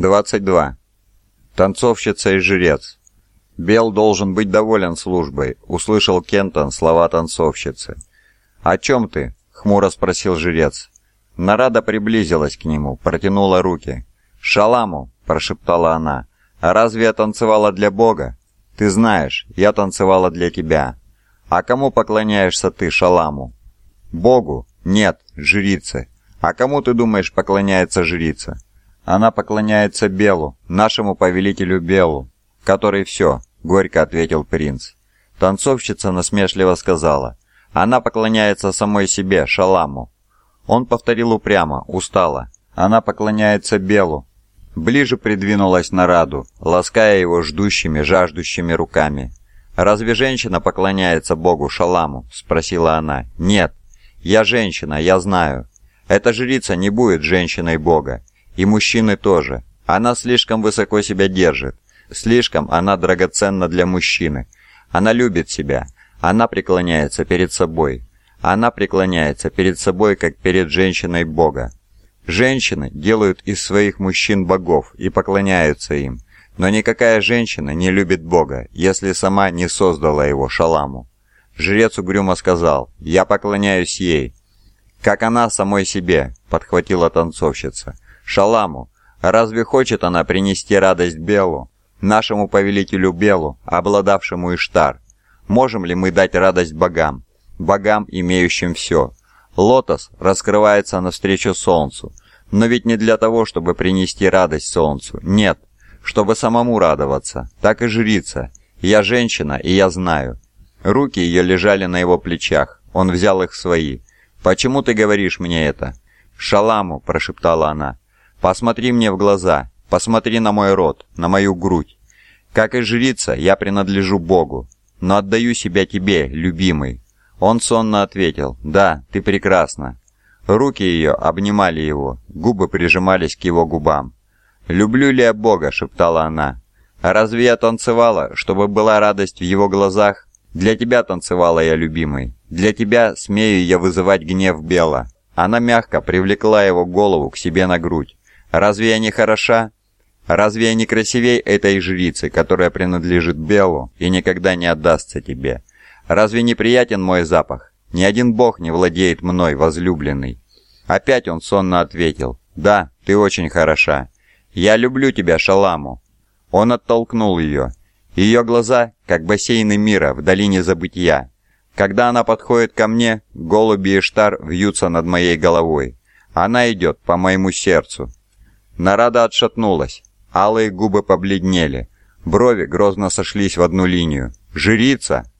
22. Танцовщица и жрец. Бел должен быть доволен службой, услышал Кентон слова танцовщицы. «О чем ты?» — хмуро спросил жрец. Нарада приблизилась к нему, протянула руки. «Шаламу!» — прошептала она. «А разве я танцевала для Бога?» «Ты знаешь, я танцевала для тебя». «А кому поклоняешься ты, Шаламу?» «Богу?» «Нет, жрице». «А кому, ты думаешь, поклоняется жрица?» Она поклоняется Белу, нашему повелителю Белу, который все», — горько ответил принц. Танцовщица насмешливо сказала. «Она поклоняется самой себе, Шаламу». Он повторил упрямо, устало. «Она поклоняется Белу». Ближе придвинулась Нараду, лаская его ждущими, жаждущими руками. «Разве женщина поклоняется Богу Шаламу?» – спросила она. «Нет. Я женщина, я знаю. Эта жрица не будет женщиной Бога. И мужчины тоже. Она слишком высоко себя держит. Слишком она драгоценна для мужчины. Она любит себя. Она преклоняется перед собой. Она преклоняется перед собой, как перед женщиной Бога. Женщины делают из своих мужчин богов и поклоняются им. Но никакая женщина не любит Бога, если сама не создала его шаламу. Жрец угрюмо сказал «Я поклоняюсь ей». «Как она самой себе», — подхватила танцовщица. Шаламу. Разве хочет она принести радость Белу, нашему повелителю Белу, обладавшему Иштар? Можем ли мы дать радость богам, богам, имеющим все? Лотос раскрывается навстречу солнцу, но ведь не для того, чтобы принести радость солнцу, нет, чтобы самому радоваться, так и жрица. Я женщина, и я знаю. Руки ее лежали на его плечах, он взял их в свои. «Почему ты говоришь мне это?» «Шаламу», – прошептала она. Посмотри мне в глаза, посмотри на мой рот, на мою грудь. Как и жрица, я принадлежу Богу, но отдаю себя тебе, любимый. Он сонно ответил: "Да, ты прекрасна". Руки ее обнимали его, губы прижимались к его губам. "Люблю ли я Бога?" шептала она. Разве я танцевала, чтобы была радость в его глазах? Для тебя танцевала я, любимый. Для тебя смею я вызывать гнев Бела". Она мягко привлекла его голову к себе на грудь. Разве я не хороша? Разве я не красивей этой жрицы, которая принадлежит Белу и никогда не отдастся тебе? Разве не приятен мой запах? Ни один бог не владеет мной, возлюбленный». Опять он сонно ответил. «Да, ты очень хороша. Я люблю тебя, Шаламу». Он оттолкнул ее. Ее глаза, как бассейны мира в долине забытия. Когда она подходит ко мне, голуби и штар вьются над моей головой. Она идет по моему сердцу. Нарада отшатнулась. Алые губы побледнели. Брови грозно сошлись в одну линию. «Жрица!»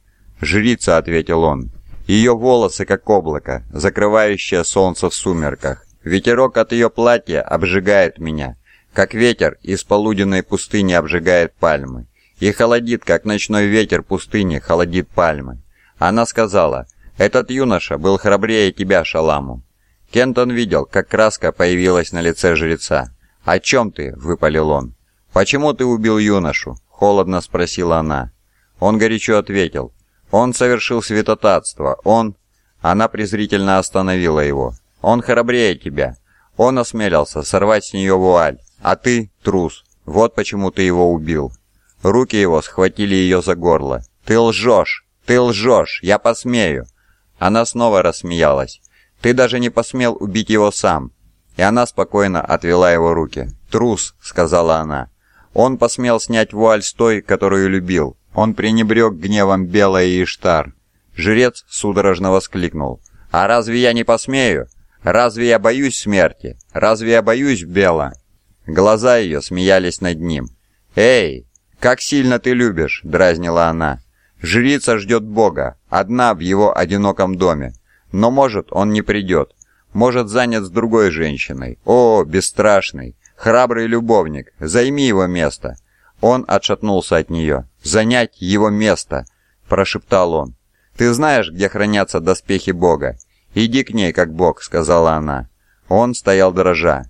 «Жрица», — ответил он. «Ее волосы, как облако, закрывающее солнце в сумерках. Ветерок от ее платья обжигает меня, как ветер из полуденной пустыни обжигает пальмы. И холодит, как ночной ветер пустыни холодит пальмы». Она сказала, «Этот юноша был храбрее тебя, Шаламу». Кентон видел, как краска появилась на лице жреца. «О чем ты?» — выпалил он. «Почему ты убил юношу?» — холодно спросила она. Он горячо ответил. «Он совершил святотатство. Он...» Она презрительно остановила его. «Он храбрее тебя. Он осмелился сорвать с нее вуаль. А ты — трус. Вот почему ты его убил». Руки его схватили ее за горло. «Ты лжешь! Ты лжешь! Я посмею!» Она снова рассмеялась. «Ты даже не посмел убить его сам и она спокойно отвела его руки. «Трус», — сказала она. «Он посмел снять вуаль с той, которую любил. Он пренебрег гневом Бела и Иштар». Жрец судорожно воскликнул. «А разве я не посмею? Разве я боюсь смерти? Разве я боюсь Бела?» Глаза ее смеялись над ним. «Эй, как сильно ты любишь!» — дразнила она. «Жрица ждет Бога, одна в его одиноком доме. Но, может, он не придет может занят с другой женщиной. О, бесстрашный, храбрый любовник, займи его место. Он отшатнулся от нее. Занять его место, прошептал он. Ты знаешь, где хранятся доспехи Бога? Иди к ней, как Бог, сказала она. Он стоял дрожа.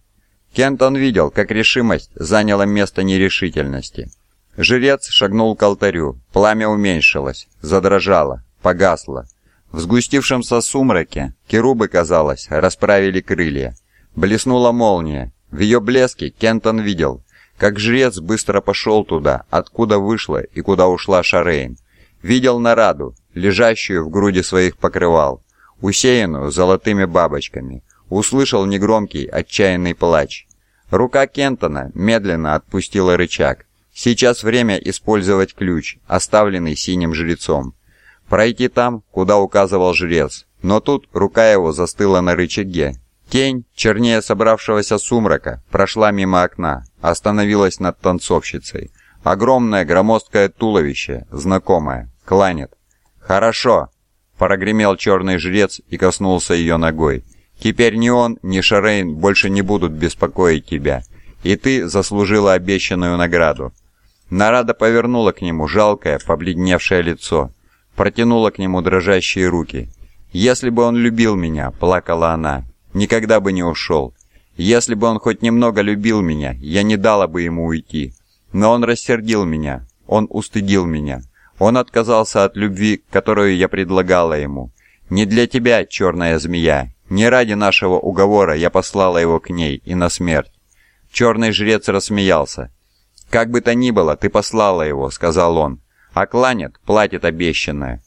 Кентон видел, как решимость заняла место нерешительности. Жрец шагнул к алтарю. Пламя уменьшилось, задрожало, погасло. В сгустившемся сумраке керубы, казалось, расправили крылья. Блеснула молния. В ее блеске Кентон видел, как жрец быстро пошел туда, откуда вышла и куда ушла Шарейн. Видел Нараду, лежащую в груди своих покрывал, усеянную золотыми бабочками. Услышал негромкий отчаянный плач. Рука Кентона медленно отпустила рычаг. Сейчас время использовать ключ, оставленный синим жрецом пройти там, куда указывал жрец, но тут рука его застыла на рычаге. Тень, чернее собравшегося сумрака, прошла мимо окна, остановилась над танцовщицей. Огромное громоздкое туловище, знакомое, кланет. «Хорошо!» – прогремел черный жрец и коснулся ее ногой. «Теперь ни он, ни Шарейн больше не будут беспокоить тебя, и ты заслужила обещанную награду». Нарада повернула к нему жалкое, побледневшее лицо – протянула к нему дрожащие руки. «Если бы он любил меня», — плакала она, — «никогда бы не ушел. Если бы он хоть немного любил меня, я не дала бы ему уйти. Но он рассердил меня, он устыдил меня. Он отказался от любви, которую я предлагала ему. Не для тебя, черная змея, не ради нашего уговора я послала его к ней и на смерть. Черный жрец рассмеялся. «Как бы то ни было, ты послала его», — сказал он а кланет платит обещанное.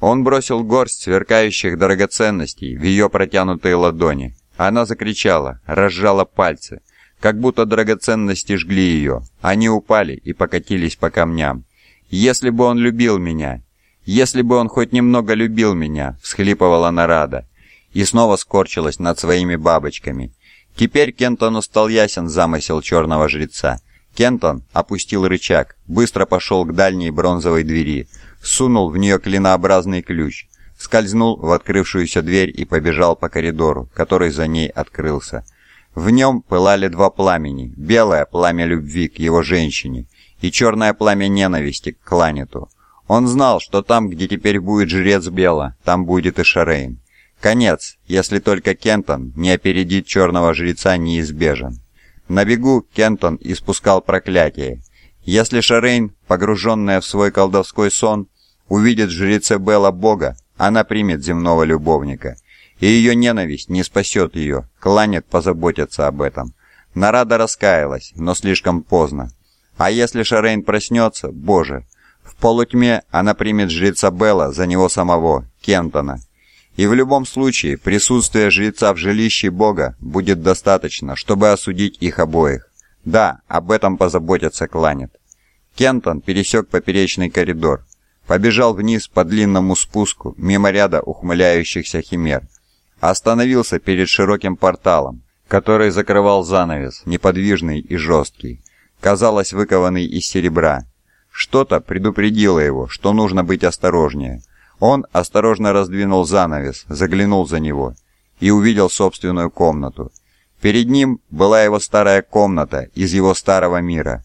Он бросил горсть сверкающих драгоценностей в ее протянутые ладони. Она закричала, разжала пальцы, как будто драгоценности жгли ее. Они упали и покатились по камням. «Если бы он любил меня! Если бы он хоть немного любил меня!» — всхлипывала Нарада. И снова скорчилась над своими бабочками. Теперь Кентону стал ясен замысел черного жреца — Кентон опустил рычаг, быстро пошел к дальней бронзовой двери, сунул в нее клинообразный ключ, скользнул в открывшуюся дверь и побежал по коридору, который за ней открылся. В нем пылали два пламени, белое пламя любви к его женщине и черное пламя ненависти к Кланету. Он знал, что там, где теперь будет жрец Бела, там будет и Шарейн. Конец, если только Кентон не опередит черного жреца, неизбежен. На бегу Кентон испускал проклятие. Если Шарейн, погруженная в свой колдовской сон, увидит в жреце Белла Бога, она примет земного любовника. И ее ненависть не спасет ее, кланет позаботится об этом. Нарада раскаялась, но слишком поздно. А если Шарейн проснется, боже, в полутьме она примет жреца Белла за него самого, Кентона, и в любом случае, присутствие жреца в жилище бога будет достаточно, чтобы осудить их обоих. Да, об этом позаботятся Кланет. Кентон пересек поперечный коридор, побежал вниз по длинному спуску мимо ряда ухмыляющихся химер, остановился перед широким порталом, который закрывал занавес, неподвижный и жесткий, казалось, выкованный из серебра. Что-то предупредило его, что нужно быть осторожнее – он осторожно раздвинул занавес, заглянул за него и увидел собственную комнату. Перед ним была его старая комната из его старого мира.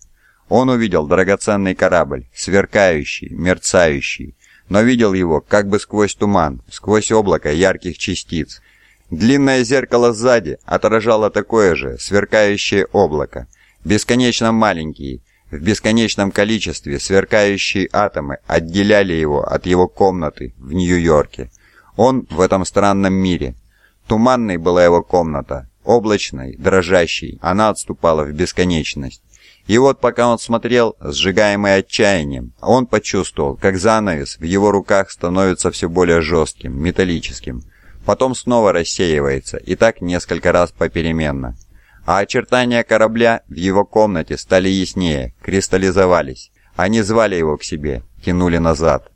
Он увидел драгоценный корабль, сверкающий, мерцающий, но видел его как бы сквозь туман, сквозь облако ярких частиц. Длинное зеркало сзади отражало такое же сверкающее облако, бесконечно маленькие, в бесконечном количестве сверкающие атомы отделяли его от его комнаты в Нью-Йорке. Он в этом странном мире. Туманной была его комната, облачной, дрожащей, она отступала в бесконечность. И вот пока он смотрел, сжигаемый отчаянием, он почувствовал, как занавес в его руках становится все более жестким, металлическим. Потом снова рассеивается, и так несколько раз попеременно а очертания корабля в его комнате стали яснее, кристаллизовались. Они звали его к себе, тянули назад.